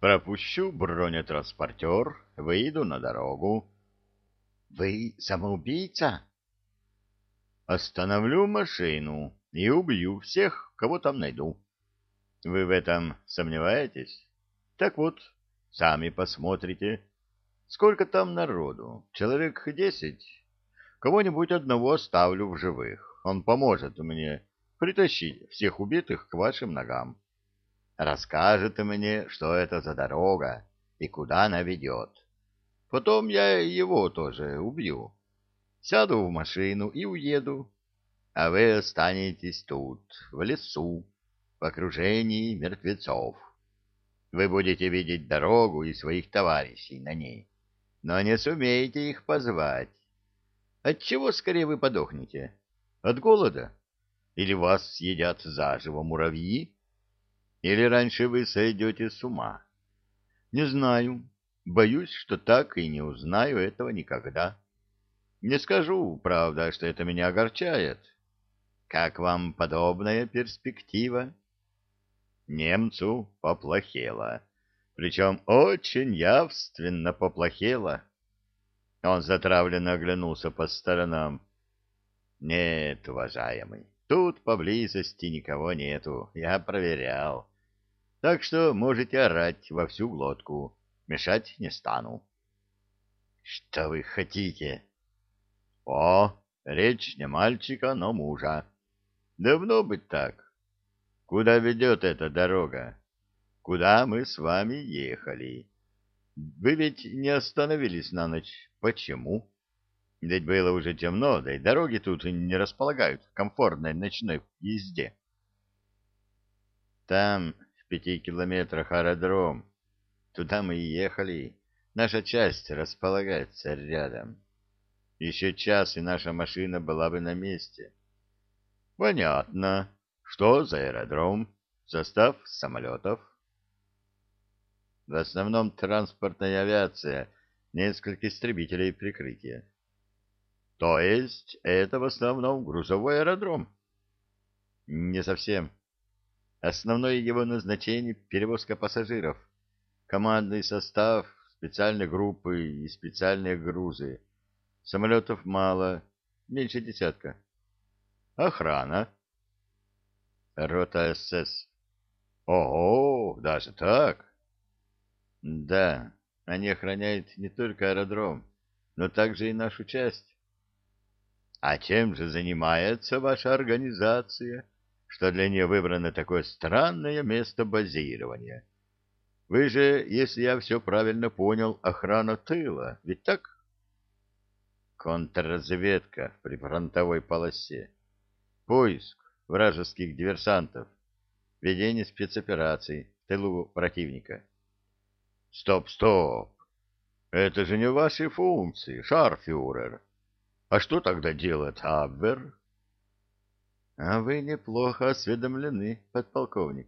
Пропущу бронетранспортер, выйду на дорогу. Вы самоубийца? Остановлю машину и убью всех, кого там найду. Вы в этом сомневаетесь? Так вот, сами посмотрите. Сколько там народу? Человек десять? Кого-нибудь одного оставлю в живых. Он поможет мне притащить всех убитых к вашим ногам. Расскажет мне, что это за дорога и куда она ведет. Потом я его тоже убью. Сяду в машину и уеду. А вы останетесь тут, в лесу, в окружении мертвецов. Вы будете видеть дорогу и своих товарищей на ней, но не сумеете их позвать. От чего скорее вы подохнете? От голода? Или вас съедят заживо муравьи? Или раньше вы сойдете с ума? Не знаю. Боюсь, что так и не узнаю этого никогда. Не скажу, правда, что это меня огорчает. Как вам подобная перспектива? Немцу поплохело. Причем очень явственно поплохело. Он затравленно оглянулся по сторонам. Нет, уважаемый, тут поблизости никого нету, я проверял. Так что можете орать во всю глотку. Мешать не стану. Что вы хотите? О, речь не мальчика, но мужа. Давно быть так. Куда ведет эта дорога? Куда мы с вами ехали? Вы ведь не остановились на ночь. Почему? Ведь было уже темно, да и дороги тут не располагают к комфортной ночной езде. Там, пяти километрах аэродром, Туда мы и ехали. Наша часть располагается рядом. Еще час, и наша машина была бы на месте. Понятно. Что за аэродром? Состав самолетов? В основном транспортная авиация, несколько истребителей прикрытия. То есть это в основном грузовой аэродром? Не совсем. Основное его назначение — перевозка пассажиров командный состав, специальные группы и специальные грузы. Самолетов мало, меньше десятка. Охрана. Рота СС. Ого, даже так? Да, они охраняют не только аэродром, но также и нашу часть. А чем же занимается ваша организация, что для нее выбрано такое странное место базирования? — вы же, если я все правильно понял, охрана тыла, ведь так? Контрразведка при фронтовой полосе. Поиск вражеских диверсантов. Ведение спецопераций в тылу противника. Стоп, стоп. Это же не ваши функции, шарфюрер. А что тогда делает Абвер? А вы неплохо осведомлены, подполковник.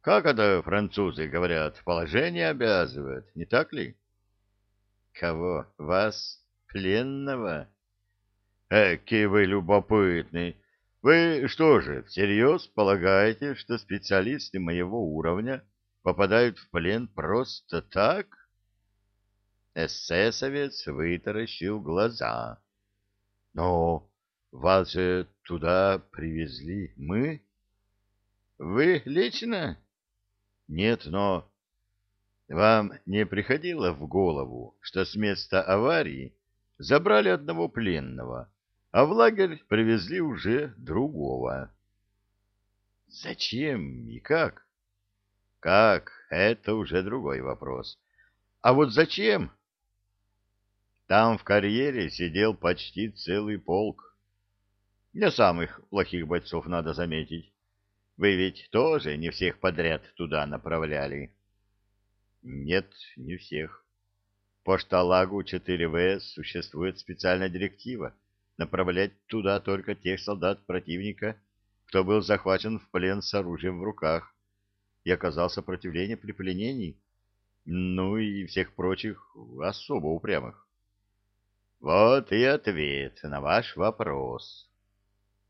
Как это французы говорят, положение обязывает, не так ли? Кого? Вас? Пленного? Эки вы любопытный. Вы что же, всерьез полагаете, что специалисты моего уровня попадают в плен просто так? Эсэсовец вытаращил глаза. Но вас же туда привезли мы? Вы лично? Нет, но... Вам не приходило в голову, что с места аварии забрали одного пленного, а в лагерь привезли уже другого? Зачем и как? Как? Это уже другой вопрос. А вот зачем? Там в карьере сидел почти целый полк. Не самых плохих бойцов, надо заметить. Вы ведь тоже не всех подряд туда направляли? Нет, не всех. По шталагу 4В существует специальная директива направлять туда только тех солдат противника, кто был захвачен в плен с оружием в руках и оказал сопротивление при пленении, ну и всех прочих особо упрямых. Вот и ответ на ваш вопрос.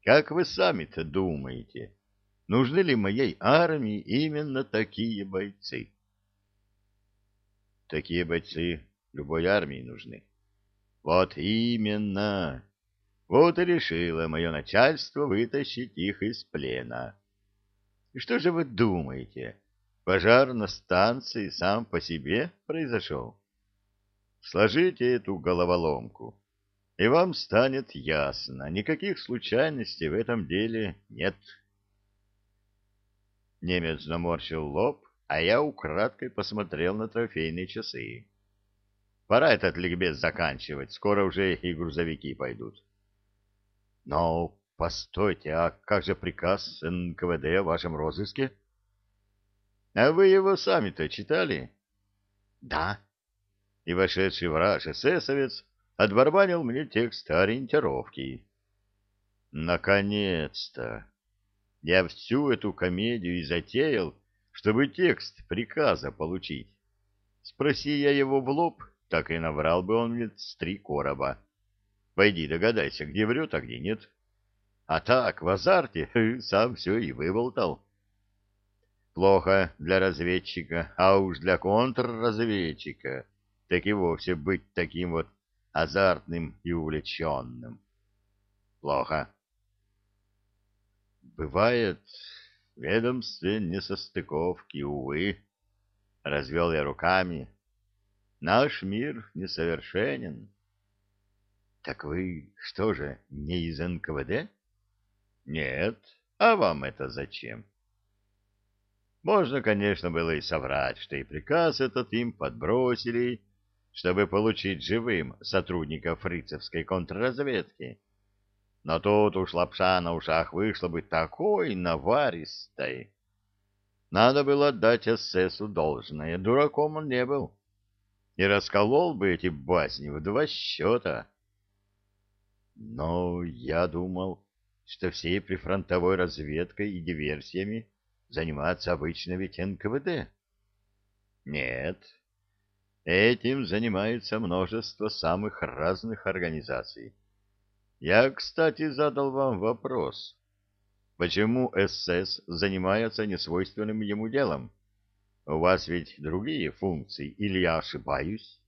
Как вы сами-то думаете, нужны ли моей армии именно такие бойцы? такие бойцы любой армии нужны. Вот именно. Вот и решило мое начальство вытащить их из плена. И что же вы думаете? Пожар на станции сам по себе произошел? Сложите эту головоломку, и вам станет ясно, никаких случайностей в этом деле нет. Немец наморщил лоб, а я украдкой посмотрел на трофейные часы. Пора этот ликбез заканчивать, скоро уже и грузовики пойдут. Но постойте, а как же приказ НКВД о вашем розыске? А вы его сами-то читали? Да. И вошедший враж эсэсовец отбарбанил мне текст ориентировки. Наконец-то! Я всю эту комедию и затеял, чтобы текст приказа получить. Спроси я его в лоб, так и наврал бы он мне с три короба. Пойди догадайся, где врет, а где нет. А так, в азарте, сам все и выболтал. Плохо для разведчика, а уж для контрразведчика так и вовсе быть таким вот азартным и увлеченным. Плохо. Бывает, в ведомстве несостыковки, увы. Развел я руками. Наш мир несовершенен. Так вы что же, не из НКВД? Нет. А вам это зачем? Можно, конечно, было и соврать, что и приказ этот им подбросили, чтобы получить живым сотрудника фрицевской контрразведки. Но тут уж лапша на ушах вышла бы такой наваристой. Надо было отдать эсэсу должное, дураком он не был. И расколол бы эти басни в два счета. Но я думал, что всей прифронтовой разведкой и диверсиями заниматься обычно ведь НКВД. Нет, этим занимается множество самых разных организаций. Я, кстати, задал вам вопрос. Почему СС занимается несвойственным ему делом? У вас ведь другие функции, или я ошибаюсь?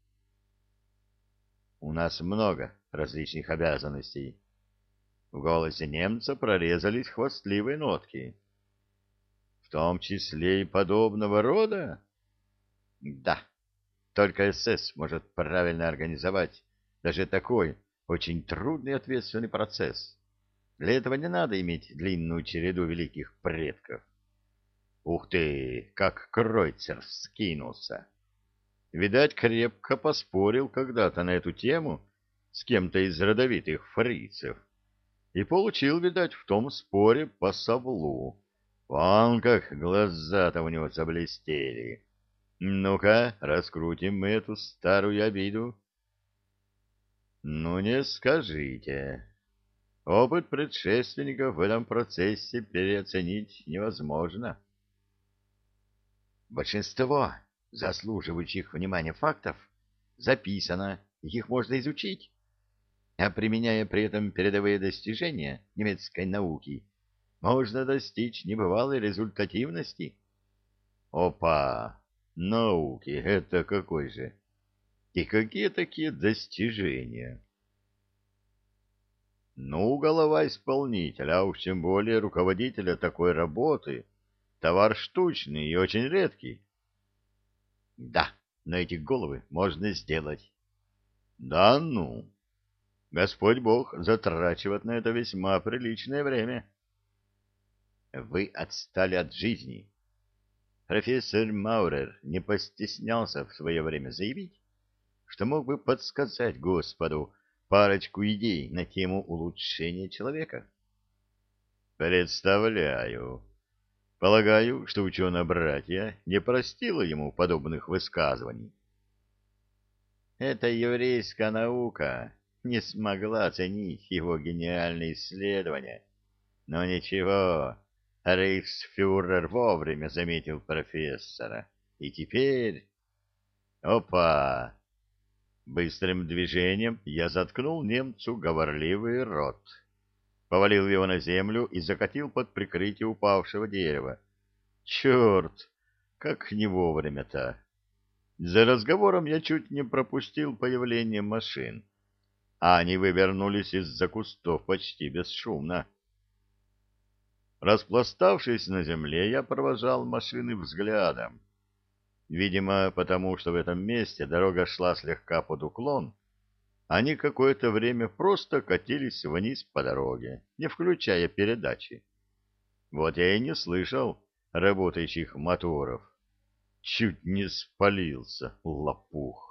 У нас много различных обязанностей. В голосе немца прорезались хвастливые нотки. В том числе и подобного рода? Да, только СС может правильно организовать даже такой очень трудный и ответственный процесс. Для этого не надо иметь длинную череду великих предков. Ух ты, как Кройцер скинулся! Видать, крепко поспорил когда-то на эту тему с кем-то из родовитых фрицев. И получил, видать, в том споре по совлу. Вон как глаза-то у него заблестели. Ну-ка, раскрутим мы эту старую обиду. Ну, не скажите. Опыт предшественников в этом процессе переоценить невозможно. Большинство заслуживающих внимания фактов записано, их можно изучить. А применяя при этом передовые достижения немецкой науки, можно достичь небывалой результативности. Опа! Науки, это какой же? И какие такие достижения? Ну, голова исполнителя, а уж тем более руководителя такой работы, товар штучный и очень редкий. Да, но эти головы можно сделать. Да ну. Господь Бог затрачивает на это весьма приличное время. Вы отстали от жизни. Профессор Маурер не постеснялся в свое время заявить, что мог бы подсказать Господу парочку идей на тему улучшения человека? Представляю. Полагаю, что ученые-братья не простила ему подобных высказываний. Эта еврейская наука не смогла оценить его гениальные исследования. Но ничего, рейхсфюрер вовремя заметил профессора. И теперь... Опа! Быстрым движением я заткнул немцу говорливый рот, повалил его на землю и закатил под прикрытие упавшего дерева. Черт, как не вовремя-то! За разговором я чуть не пропустил появление машин, а они вывернулись из-за кустов почти бесшумно. Распластавшись на земле, я провожал машины взглядом. Видимо, потому что в этом месте дорога шла слегка под уклон, они какое-то время просто катились вниз по дороге, не включая передачи. Вот я и не слышал работающих моторов. Чуть не спалился, лопух.